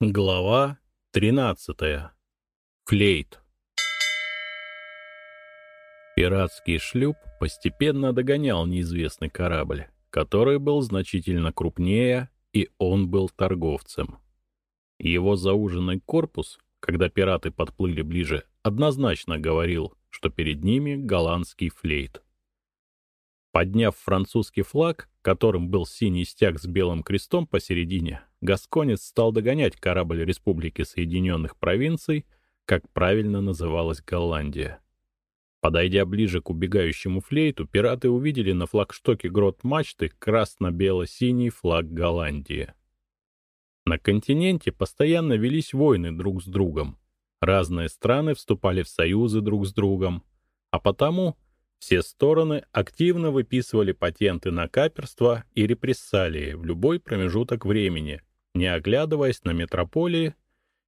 Глава 13. Флейт. Пиратский шлюп постепенно догонял неизвестный корабль, который был значительно крупнее, и он был торговцем. Его зауженный корпус, когда пираты подплыли ближе, однозначно говорил, что перед ними голландский флейт. Подняв французский флаг, которым был синий стяг с белым крестом посередине, Гасконец стал догонять корабль Республики Соединенных Провинций, как правильно называлась Голландия. Подойдя ближе к убегающему флейту, пираты увидели на флагштоке грот мачты красно-бело-синий флаг Голландии. На континенте постоянно велись войны друг с другом. Разные страны вступали в союзы друг с другом, а потому все стороны активно выписывали патенты на каперство и репрессалии в любой промежуток времени, не оглядываясь на метрополии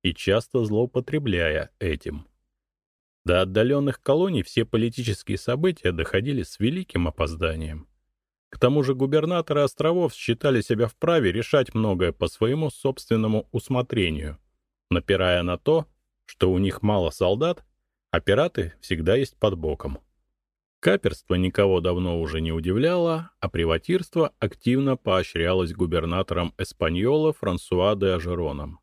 и часто злоупотребляя этим. До отдаленных колоний все политические события доходили с великим опозданием. К тому же губернаторы островов считали себя вправе решать многое по своему собственному усмотрению, напирая на то, что у них мало солдат, а пираты всегда есть под боком. Каперство никого давно уже не удивляло, а приватирство активно поощрялось губернатором Эспаньола Франсуа де Ажероном.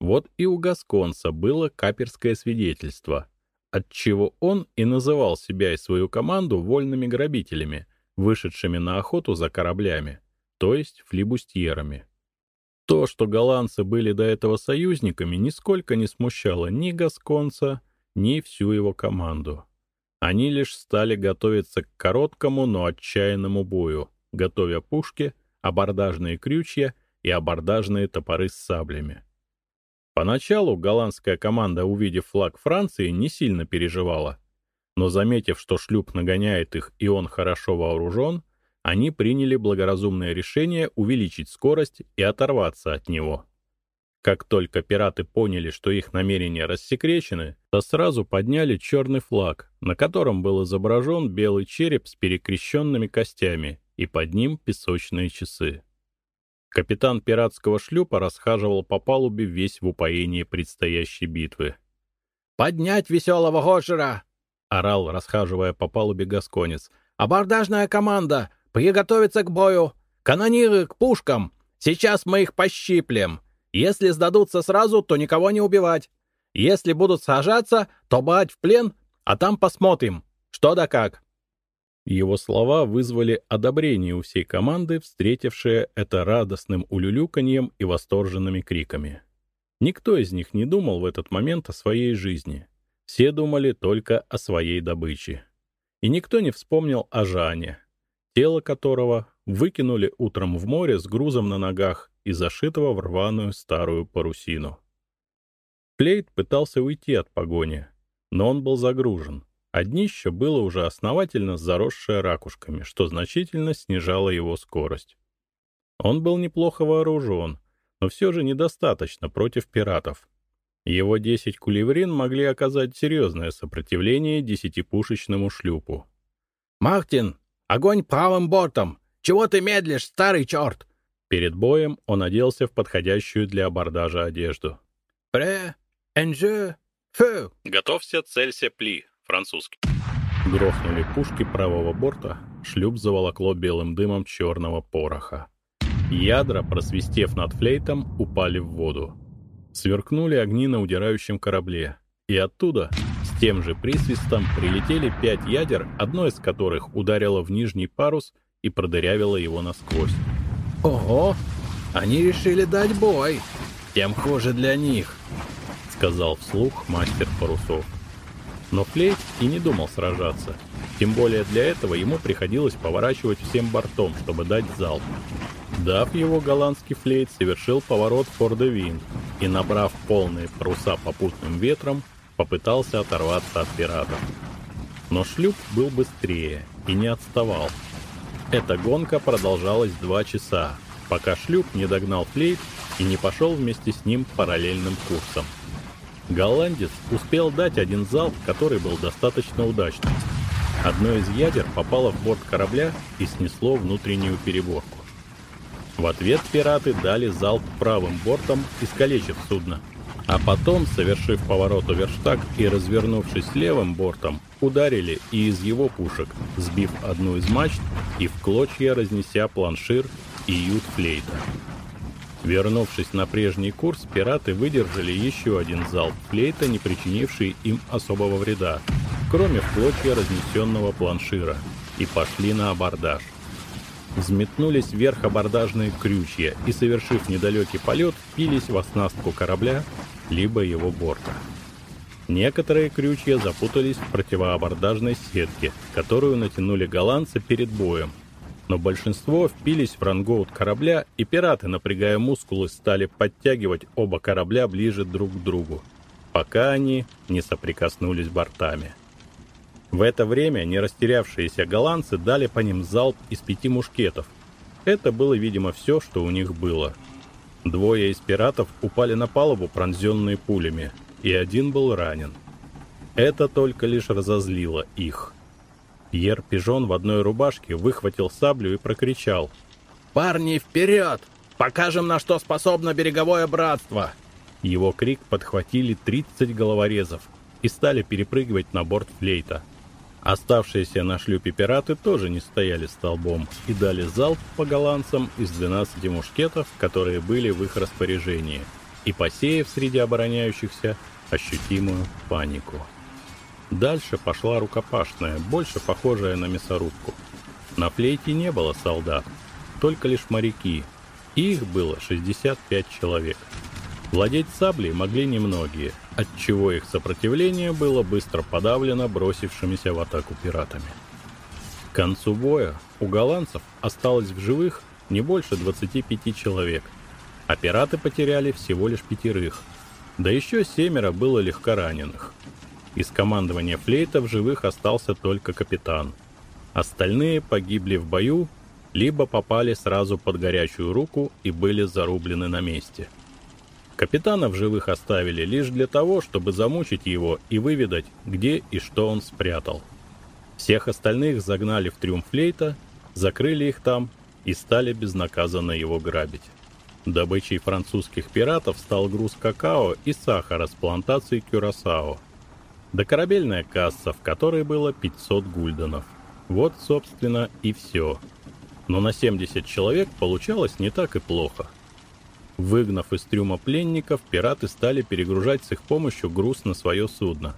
Вот и у Гасконца было каперское свидетельство, отчего он и называл себя и свою команду вольными грабителями, вышедшими на охоту за кораблями, то есть флибустьерами. То, что голландцы были до этого союзниками, нисколько не смущало ни Гасконца, ни всю его команду. Они лишь стали готовиться к короткому, но отчаянному бою, готовя пушки, абордажные крючья и абордажные топоры с саблями. Поначалу голландская команда, увидев флаг Франции, не сильно переживала, но заметив, что шлюп нагоняет их и он хорошо вооружен, они приняли благоразумное решение увеличить скорость и оторваться от него. Как только пираты поняли, что их намерения рассекречены, то сразу подняли черный флаг, на котором был изображен белый череп с перекрещенными костями и под ним песочные часы. Капитан пиратского шлюпа расхаживал по палубе весь в упоении предстоящей битвы. «Поднять веселого Гошера!» — орал, расхаживая по палубе гасконец. «Абордажная команда! Приготовиться к бою! Канониры к пушкам! Сейчас мы их пощиплем! Если сдадутся сразу, то никого не убивать. Если будут сажаться, то брать в плен, а там посмотрим, что да как». Его слова вызвали одобрение у всей команды, встретившее это радостным улюлюканьем и восторженными криками. Никто из них не думал в этот момент о своей жизни. Все думали только о своей добыче. И никто не вспомнил о Жане, тело которого выкинули утром в море с грузом на ногах, и зашитого в рваную старую парусину. Флейт пытался уйти от погони, но он был загружен, а днище было уже основательно заросшее ракушками, что значительно снижало его скорость. Он был неплохо вооружен, но все же недостаточно против пиратов. Его 10 кулеврин могли оказать серьезное сопротивление десятипушечному шлюпу. «Мартин, огонь правым бортом! Чего ты медлишь, старый черт?» Перед боем он оделся в подходящую для абордажа одежду. «Пре, энже, фeu!» «Готовься, целься, пли!» Французский. Грохнули пушки правого борта, шлюп заволокло белым дымом черного пороха. Ядра, просвистев над флейтом, упали в воду. Сверкнули огни на удирающем корабле, и оттуда, с тем же присвистом, прилетели пять ядер, одно из которых ударило в нижний парус и продырявило его насквозь. «Ого! Они решили дать бой! Тем хуже для них!» — сказал вслух мастер парусов. Но Флейт и не думал сражаться. Тем более для этого ему приходилось поворачивать всем бортом, чтобы дать залп. Дав его, голландский флейт совершил поворот Фордевин и, набрав полные паруса попутным ветром, попытался оторваться от пиратов. Но шлюп был быстрее и не отставал, эта гонка продолжалась два часа, пока шлюп не догнал флейт и не пошел вместе с ним параллельным курсом. Голландец успел дать один залп, который был достаточно удачным. Одно из ядер попало в борт корабля и снесло внутреннюю переборку. В ответ пираты дали залп правым бортом, искалечив судно. А потом, совершив поворот у верштаг и развернувшись левым бортом, ударили и из его пушек, сбив одну из мачт и в клочья разнеся планшир и ют флейта. Вернувшись на прежний курс, пираты выдержали еще один залп флейта, не причинивший им особого вреда, кроме в клочья разнесенного планшира, и пошли на абордаж. Взметнулись вверх абордажные крючья и, совершив недалекий полет, впились в оснастку корабля, либо его борта. Некоторые крючья запутались в противоабордажной сетке, которую натянули голландцы перед боем, но большинство впились в рангоут корабля, и пираты, напрягая мускулы, стали подтягивать оба корабля ближе друг к другу, пока они не соприкоснулись бортами. В это время не растерявшиеся голландцы дали по ним залп из пяти мушкетов. Это было, видимо, все, что у них было. Двое из пиратов упали на палубу, пронзенные пулями, и один был ранен. Это только лишь разозлило их. Пьер Пижон в одной рубашке выхватил саблю и прокричал. «Парни, вперед! Покажем, на что способно береговое братство!» Его крик подхватили 30 головорезов и стали перепрыгивать на борт флейта. Оставшиеся на шлюпе пираты тоже не стояли столбом и дали залп по голландцам из 12 мушкетов, которые были в их распоряжении, и посеяв среди обороняющихся ощутимую панику. Дальше пошла рукопашная, больше похожая на мясорубку. На флейте не было солдат, только лишь моряки. Их было 65 человек. Владеть саблей могли немногие, отчего их сопротивление было быстро подавлено бросившимися в атаку пиратами. К концу боя у голландцев осталось в живых не больше 25 человек, а пираты потеряли всего лишь пятерых, да еще семеро было легко раненых. Из командования флейта в живых остался только капитан. Остальные погибли в бою, либо попали сразу под горячую руку и были зарублены на месте – Капитана в живых оставили лишь для того, чтобы замучить его и выведать, где и что он спрятал. Всех остальных загнали в трюм флейта, закрыли их там и стали безнаказанно его грабить. Добычей французских пиратов стал груз какао и сахара с плантации Кюрасао. Да корабельная касса, в которой было 500 гульденов. Вот, собственно, и все. Но на 70 человек получалось не так и плохо – Выгнав из трюма пленников, пираты стали перегружать с их помощью груз на свое судно.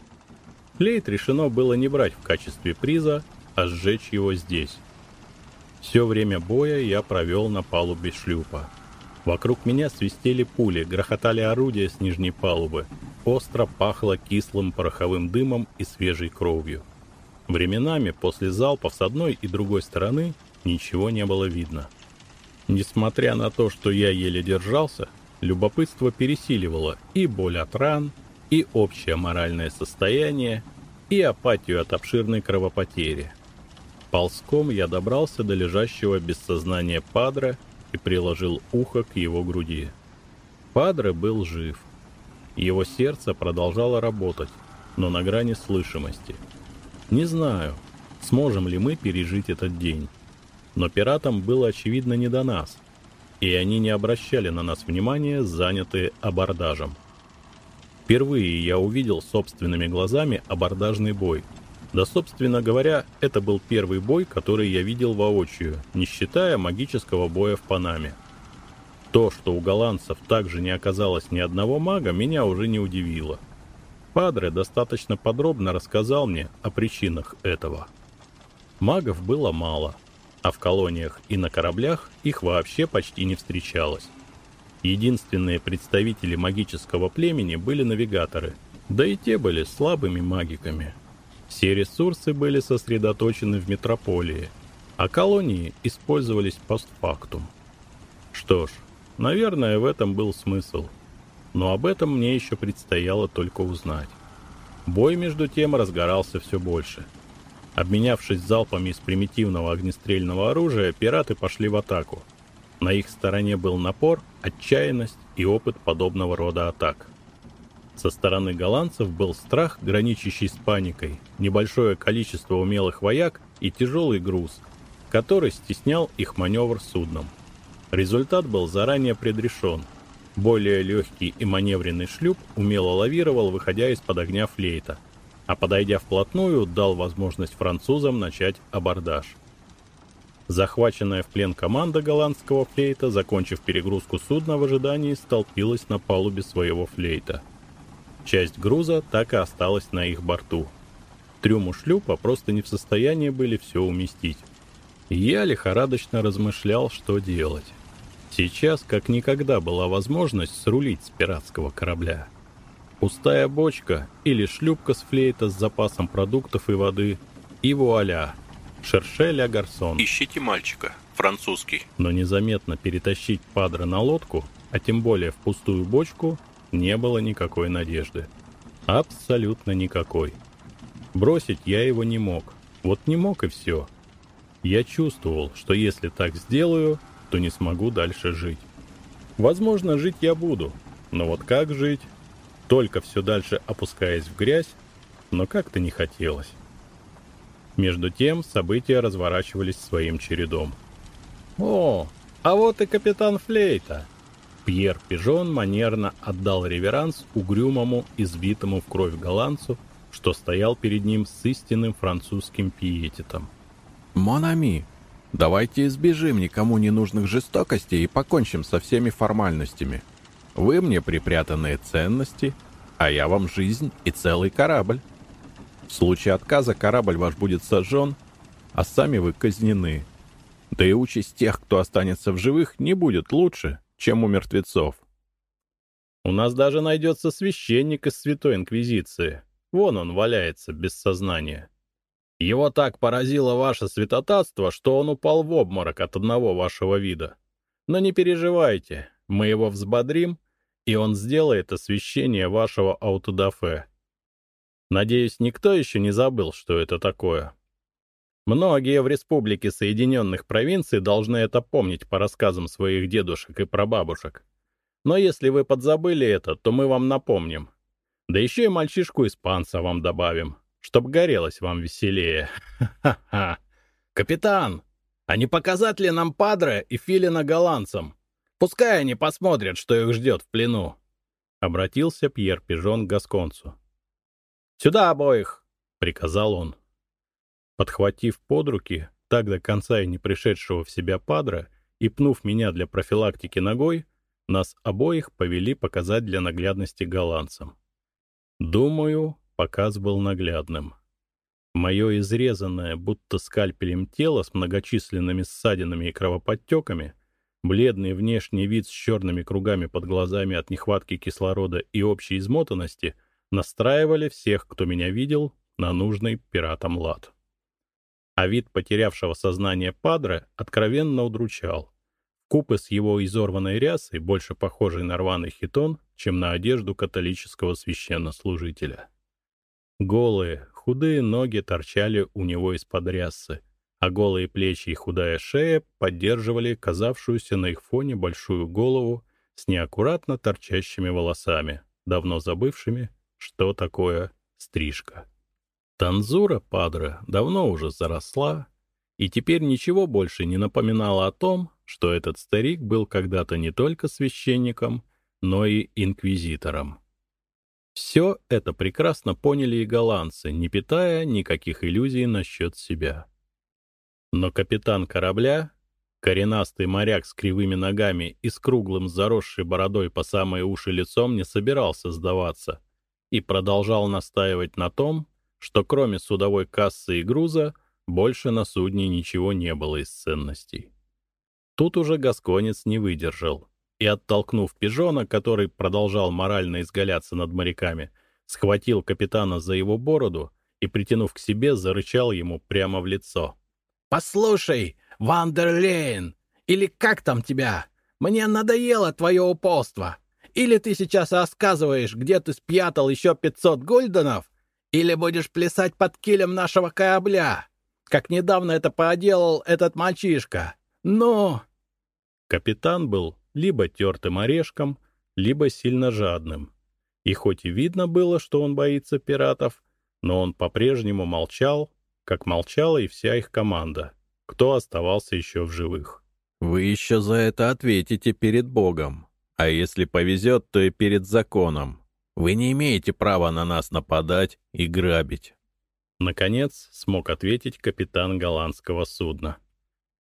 Флейт решено было не брать в качестве приза, а сжечь его здесь. Все время боя я провел на палубе шлюпа. Вокруг меня свистели пули, грохотали орудия с нижней палубы. Остро пахло кислым пороховым дымом и свежей кровью. Временами после залпов с одной и другой стороны ничего не было видно. Несмотря на то, что я еле держался, любопытство пересиливало и боль от ран, и общее моральное состояние, и апатию от обширной кровопотери. Ползком я добрался до лежащего без сознания Падре и приложил ухо к его груди. Падре был жив. Его сердце продолжало работать, но на грани слышимости. Не знаю, сможем ли мы пережить этот день но пиратам было очевидно не до нас, и они не обращали на нас внимания, занятые абордажем. Впервые я увидел собственными глазами абордажный бой. Да, собственно говоря, это был первый бой, который я видел воочию, не считая магического боя в Панаме. То, что у голландцев также не оказалось ни одного мага, меня уже не удивило. Падре достаточно подробно рассказал мне о причинах этого. Магов было мало, а в колониях и на кораблях их вообще почти не встречалось. Единственные представители магического племени были навигаторы, да и те были слабыми магиками. Все ресурсы были сосредоточены в метрополии, а колонии использовались постфактум. Что ж, наверное, в этом был смысл. Но об этом мне еще предстояло только узнать. Бой между тем разгорался все больше – Обменявшись залпами из примитивного огнестрельного оружия, пираты пошли в атаку. На их стороне был напор, отчаянность и опыт подобного рода атак. Со стороны голландцев был страх, граничащий с паникой, небольшое количество умелых вояк и тяжелый груз, который стеснял их маневр судном. Результат был заранее предрешен. Более легкий и маневренный шлюп умело лавировал, выходя из-под огня флейта, а подойдя вплотную, дал возможность французам начать абордаж. Захваченная в плен команда голландского флейта, закончив перегрузку судна в ожидании, столпилась на палубе своего флейта. Часть груза так и осталась на их борту. Трюму шлюпа просто не в состоянии были все уместить. Я лихорадочно размышлял, что делать. Сейчас, как никогда, была возможность срулить с пиратского корабля. Пустая бочка или шлюпка с флейта с запасом продуктов и воды, и вуаля, Шершеля Гарсон. Ищите мальчика, французский. Но незаметно перетащить падра на лодку, а тем более в пустую бочку, не было никакой надежды. Абсолютно никакой. Бросить я его не мог. Вот не мог и все. Я чувствовал, что если так сделаю, то не смогу дальше жить. Возможно, жить я буду, но вот как жить? Только все дальше опускаясь в грязь, но как-то не хотелось. Между тем события разворачивались своим чередом. «О, а вот и капитан Флейта!» Пьер Пижон манерно отдал реверанс угрюмому, избитому в кровь голландцу, что стоял перед ним с истинным французским пиететом. «Монами, давайте избежим никому ненужных жестокостей и покончим со всеми формальностями. Вы мне припрятанные ценности, а я вам жизнь и целый корабль». В случае отказа корабль ваш будет сожжен, а сами вы казнены. Да и участь тех, кто останется в живых, не будет лучше, чем у мертвецов. У нас даже найдется священник из Святой Инквизиции. Вон он валяется без сознания. Его так поразило ваше святотатство, что он упал в обморок от одного вашего вида. Но не переживайте, мы его взбодрим, и он сделает освящение вашего аутодафе. Надеюсь, никто еще не забыл, что это такое. Многие в Республике Соединенных Провинций должны это помнить по рассказам своих дедушек и прабабушек. Но если вы подзабыли это, то мы вам напомним. Да еще и мальчишку-испанца вам добавим, чтоб горелось вам веселее. Ха-ха-ха. Капитан, а не показать ли нам Падре и Филина голландцам? Пускай они посмотрят, что их ждет в плену. Обратился Пьер Пижон к Гасконцу. «Сюда обоих!» — приказал он. Подхватив под руки, так до конца и не пришедшего в себя падра, и пнув меня для профилактики ногой, нас обоих повели показать для наглядности голландцам. Думаю, показ был наглядным. Мое изрезанное, будто скальпелем тело с многочисленными ссадинами и кровоподтеками, бледный внешний вид с черными кругами под глазами от нехватки кислорода и общей измотанности — настраивали всех, кто меня видел, на нужный пиратам лад. А вид потерявшего сознание падре откровенно удручал. Купы с его изорванной рясой, больше похожей на рваный хитон, чем на одежду католического священнослужителя. Голые, худые ноги торчали у него из-под рясы, а голые плечи и худая шея поддерживали казавшуюся на их фоне большую голову с неаккуратно торчащими волосами, давно забывшими, что такое стрижка. Танзура Падре давно уже заросла, и теперь ничего больше не напоминало о том, что этот старик был когда-то не только священником, но и инквизитором. Все это прекрасно поняли и голландцы, не питая никаких иллюзий насчет себя. Но капитан корабля, коренастый моряк с кривыми ногами и с круглым заросшей бородой по самые уши лицом, не собирался сдаваться — и продолжал настаивать на том, что кроме судовой кассы и груза больше на судне ничего не было из ценностей. Тут уже Гасконец не выдержал и, оттолкнув пижона, который продолжал морально изгаляться над моряками, схватил капитана за его бороду и, притянув к себе, зарычал ему прямо в лицо. «Послушай, Вандерлейн, или как там тебя? Мне надоело твое упорство. Или ты сейчас рассказываешь, где ты спрятал еще 500 гульденов, или будешь плясать под килем нашего корабля, как недавно это проделал этот мальчишка. Ну...» Капитан был либо тертым орешком, либо сильно жадным. И хоть и видно было, что он боится пиратов, но он по-прежнему молчал, как молчала и вся их команда, кто оставался еще в живых. Вы еще за это ответите перед Богом. А если повезет, то и перед законом. Вы не имеете права на нас нападать и грабить. Наконец смог ответить капитан голландского судна.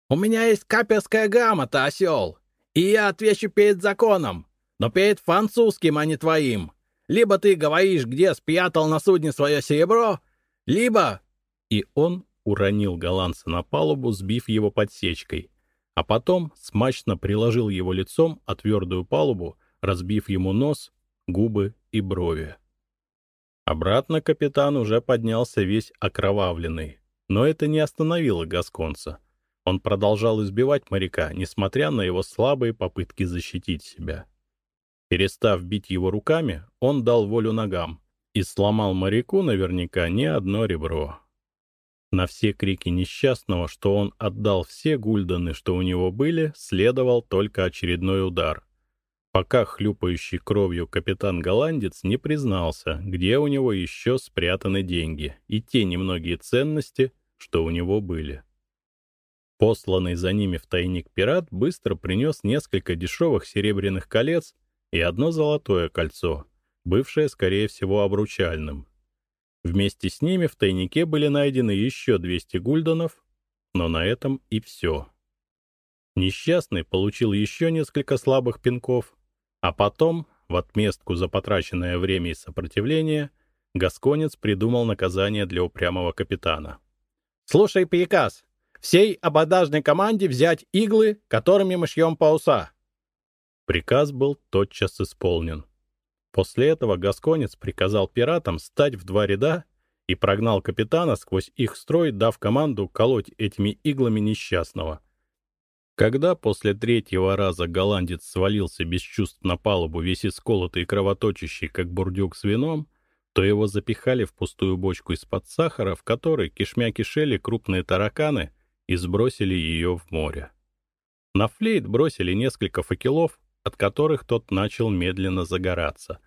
«У меня есть каперская грамота, осел, и я отвечу перед законом, но перед французским, а не твоим. Либо ты говоришь, где спрятал на судне свое серебро, либо...» И он уронил голландца на палубу, сбив его подсечкой, а потом смачно приложил его лицом о твердую палубу, разбив ему нос, губы и брови. Обратно капитан уже поднялся весь окровавленный, но это не остановило Гасконца. Он продолжал избивать моряка, несмотря на его слабые попытки защитить себя. Перестав бить его руками, он дал волю ногам и сломал моряку наверняка не одно ребро. На все крики несчастного, что он отдал все гульданы, что у него были, следовал только очередной удар пока хлюпающий кровью капитан-голландец не признался, где у него еще спрятаны деньги и те немногие ценности, что у него были. Посланный за ними в тайник пират быстро принес несколько дешевых серебряных колец и одно золотое кольцо, бывшее, скорее всего, обручальным. Вместе с ними в тайнике были найдены еще 200 гульденов, но на этом и все. Несчастный получил еще несколько слабых пинков, а потом, в отместку за потраченное время и сопротивление, Гасконец придумал наказание для упрямого капитана. «Слушай приказ. Всей абордажной команде взять иглы, которыми мы шьем паруса». Приказ был тотчас исполнен. После этого Гасконец приказал пиратам стать в два ряда и прогнал капитана сквозь их строй, дав команду колоть этими иглами несчастного — когда после третьего раза голландец свалился без чувств на палубу, весь исколотый и кровоточащий, как бурдюк с вином, то его запихали в пустую бочку из-под сахара, в которой кишмя кишели крупные тараканы и сбросили ее в море. На флейт бросили несколько факелов, от которых тот начал медленно загораться,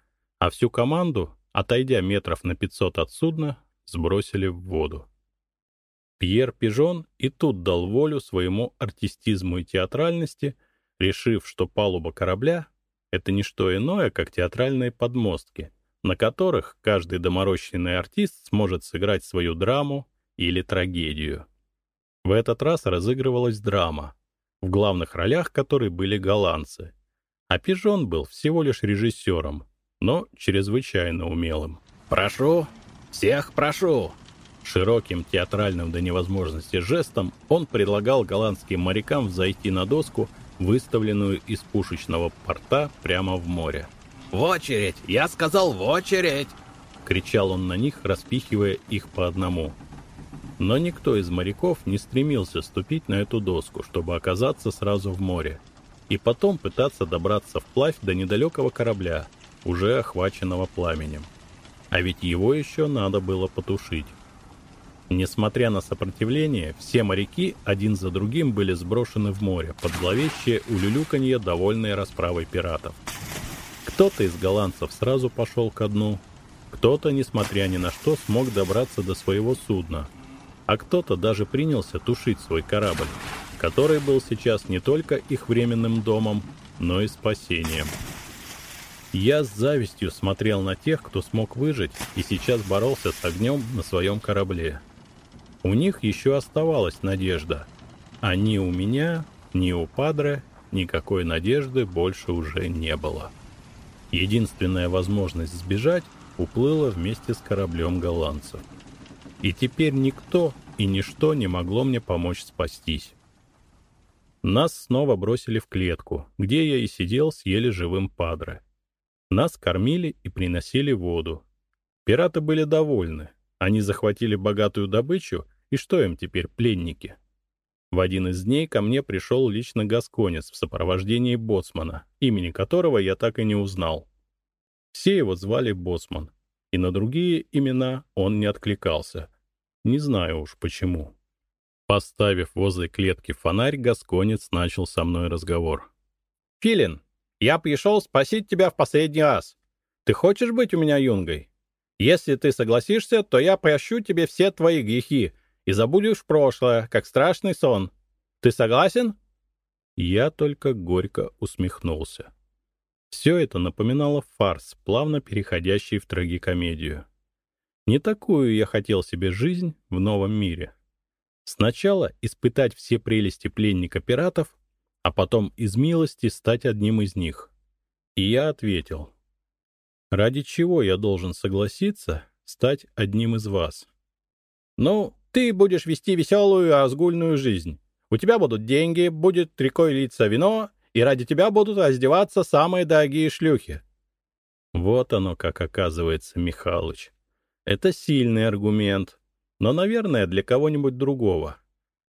а всю команду, отойдя метров на 500 от судна, сбросили в воду. Пьер Пижон и тут дал волю своему артистизму и театральности, решив, что палуба корабля — это не что иное, как театральные подмостки, на которых каждый доморощенный артист сможет сыграть свою драму или трагедию. В этот раз разыгрывалась драма, в главных ролях которой были голландцы, а Пижон был всего лишь режиссером, но чрезвычайно умелым. «Прошу, всех прошу!» Широким театральным до невозможности жестом он предлагал голландским морякам взойти на доску, выставленную из пушечного порта прямо в море. «В очередь! Я сказал, в очередь!» — кричал он на них, распихивая их по одному. Но никто из моряков не стремился ступить на эту доску, чтобы оказаться сразу в море, и потом пытаться добраться вплавь до недалекого корабля, уже охваченного пламенем. А ведь его еще надо было потушить. Несмотря на сопротивление, все моряки один за другим были сброшены в море под зловещее улюлюканье, довольной расправой пиратов. Кто-то из голландцев сразу пошел ко дну, кто-то, несмотря ни на что, смог добраться до своего судна, а кто-то даже принялся тушить свой корабль, который был сейчас не только их временным домом, но и спасением. Я с завистью смотрел на тех, кто смог выжить и сейчас боролся с огнем на своем корабле. У них еще оставалась надежда. А ни у меня, ни у Падре никакой надежды больше уже не было. Единственная возможность сбежать уплыла вместе с кораблем голландцев. И теперь никто и ничто не могло мне помочь спастись. Нас снова бросили в клетку, где я и сидел с еле живым Падре. Нас кормили и приносили воду. Пираты были довольны. Они захватили богатую добычу и что им теперь пленники? В один из дней ко мне пришел лично Гасконец в сопровождении боцмана, имени которого я так и не узнал. Все его звали Боцман, и на другие имена он не откликался. Не знаю уж почему. Поставив возле клетки фонарь, Гасконец начал со мной разговор. «Филин, я пришел спасить тебя в последний раз. Ты хочешь быть у меня юнгой? Если ты согласишься, то я прощу тебе все твои грехи и забудешь прошлое, как страшный сон. Ты согласен?» Я только горько усмехнулся. Все это напоминало фарс, плавно переходящий в трагикомедию. Не такую я хотел себе жизнь в новом мире. Сначала испытать все прелести пленника пиратов, а потом из милости стать одним из них. И я ответил. Ради чего я должен согласиться стать одним из вас? Ну, ты будешь вести веселую и разгульную жизнь. У тебя будут деньги, будет рекой литься вино, и ради тебя будут раздеваться самые дорогие шлюхи. Вот оно как оказывается, Михалыч. Это сильный аргумент, но, наверное, для кого-нибудь другого.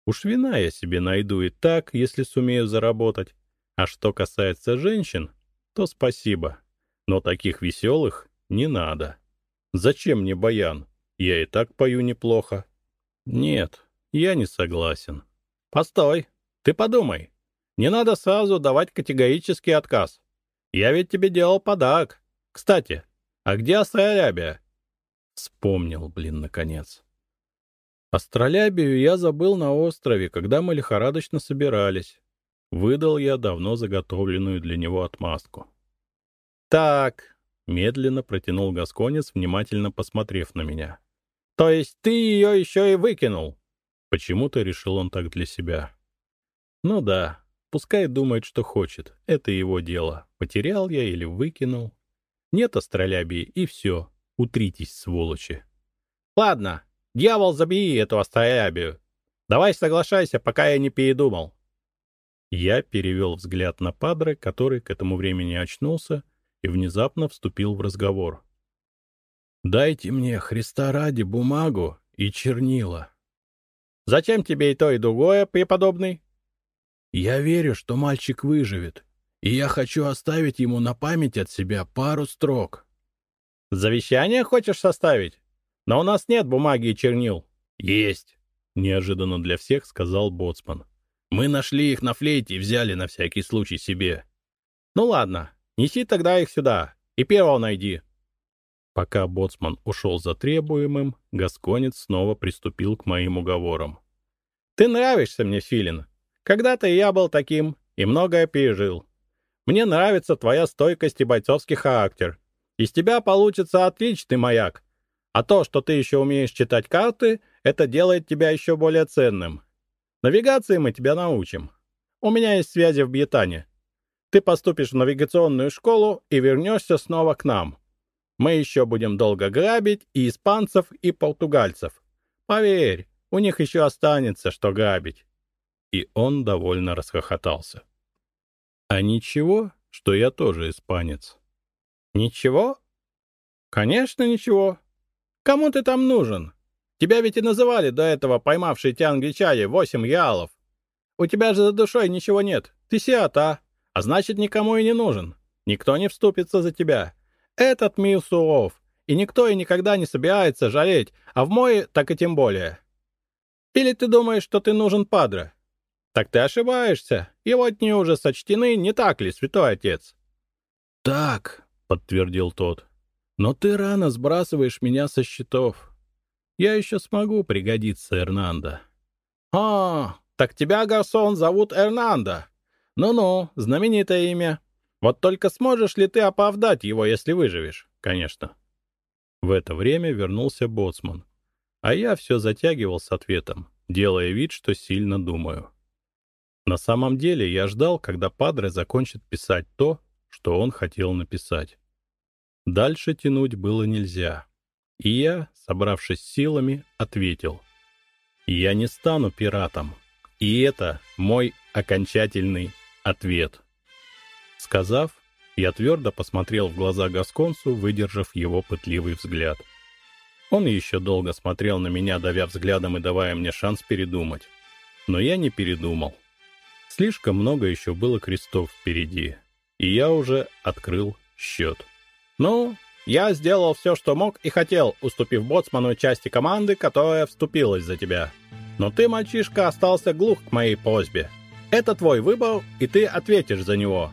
Уж вина я себе найду и так, если сумею заработать. А что касается женщин, то спасибо. Но таких веселых не надо. Зачем мне баян? Я и так пою неплохо. Нет, я не согласен. Постой, ты подумай. Не надо сразу давать категорический отказ. Я ведь тебе делал подарок. Кстати, а где Астролябия? Вспомнил, блин, наконец. Астролябию я забыл на острове, когда мы лихорадочно собирались. Выдал я давно заготовленную для него отмазку. «Так», — медленно протянул Гасконец, внимательно посмотрев на меня. «То есть ты ее еще и выкинул?» Почему-то решил он так для себя. «Ну да, Пускай думает, что хочет. Это его дело. Потерял я или выкинул. Нет астролябии, и все. Утритесь, сволочи. Ладно, дьявол, забери эту астролябию. Давай соглашайся, пока я не передумал. Я перевел взгляд на Падре, который к этому времени очнулся и внезапно вступил в разговор. «Дайте мне, Христа ради, бумагу и чернила». «Зачем тебе и то, и другое, преподобный?» Я верю, что мальчик выживет, и я хочу оставить ему на память от себя пару строк. Завещание хочешь составить? Но у нас нет бумаги и чернил. Есть, неожиданно для всех сказал боцман. Мы нашли их на флейте и взяли на всякий случай себе. Ну ладно, неси тогда их сюда и первого найди. Пока боцман ушел за требуемым, Гасконец снова приступил к моим уговорам. «Ты нравишься мне, Филин. Когда-то я был таким и многое пережил. Мне нравится твоя стойкость и бойцовский характер. Из тебя получится отличный маяк. А то, что ты еще умеешь читать карты, это делает тебя еще более ценным. Навигации мы тебя научим. У меня есть связи в Бьетане. Ты поступишь в навигационную школу и вернешься снова к нам. Мы еще будем долго грабить и испанцев, и португальцев. Поверь, у них еще останется, что грабить и он довольно расхохотался. «А ничего, что я тоже испанец?» «Ничего? Конечно, ничего. Кому ты там нужен? Тебя ведь и называли до этого поймавшие тебя англичане восемь реалов. У тебя же за душой ничего нет. Ты сирота, а значит, никому и не нужен. Никто не вступится за тебя. Этот мир суров, и никто и никогда не собирается жалеть, а в мой так и тем более. Или ты думаешь, что ты нужен падре? «Так ты ошибаешься. Его дни уже сочтены, не так ли, святой отец?» «Так», — подтвердил тот. «Но ты рано сбрасываешь меня со счетов. Я еще смогу пригодиться, Эрнандо». «А, так тебя, Гарсон, зовут Эрнандо. Ну-ну, знаменитое имя. Вот только сможешь ли ты оправдать его, если выживешь, конечно». В это время вернулся боцман, а я все затягивал с ответом, делая вид, что сильно думаю. На самом деле я ждал, когда Падре закончит писать то, что он хотел написать. Дальше тянуть было нельзя. И я, собравшись силами, ответил. Я не стану пиратом. И это мой окончательный ответ. Сказав, я твердо посмотрел в глаза Гасконцу, выдержав его пытливый взгляд. Он еще долго смотрел на меня, давя взглядом и давая мне шанс передумать. Но я не передумал. Слишком много еще было крестов впереди, и я уже открыл счет. «Ну, я сделал все, что мог и хотел, уступив боцману части команды, которая вступилась за тебя. Но ты, мальчишка, остался глух к моей просьбе. Это твой выбор, и ты ответишь за него.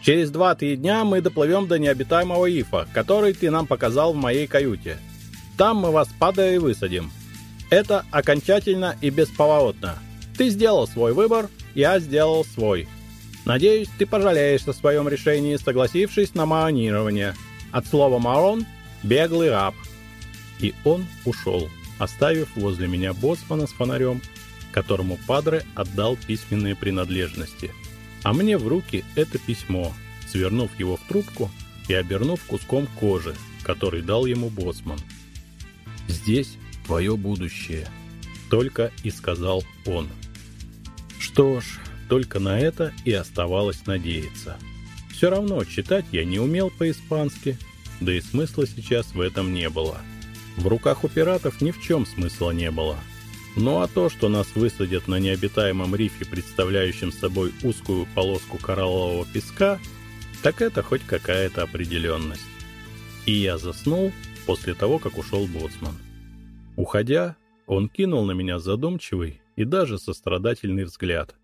Через два-три дня мы доплывем до необитаемого Ифа, который ты нам показал в моей каюте. Там мы вас падая и высадим. Это окончательно и бесповоротно. Ты сделал свой выбор, я сделал свой. Надеюсь, ты пожалеешь о своем решении, согласившись на маонирование. От слова «маон» — «беглый раб». И он ушел, оставив возле меня боссмана с фонарем, которому Падре отдал письменные принадлежности, а мне в руки это письмо, свернув его в трубку и обернув куском кожи, который дал ему боссман. «Здесь твое будущее», — только и сказал он. Что ж, только на это и оставалось надеяться. Все равно читать я не умел по-испански, да и смысла сейчас в этом не было. В руках у пиратов ни в чем смысла не было. Ну а то, что нас высадят на необитаемом рифе, представляющем собой узкую полоску кораллового песка, так это хоть какая-то определенность. И я заснул после того, как ушел боцман. Уходя, он кинул на меня задумчивый и даже сострадательный взгляд.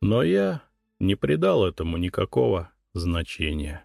Но я не придал этому никакого значения.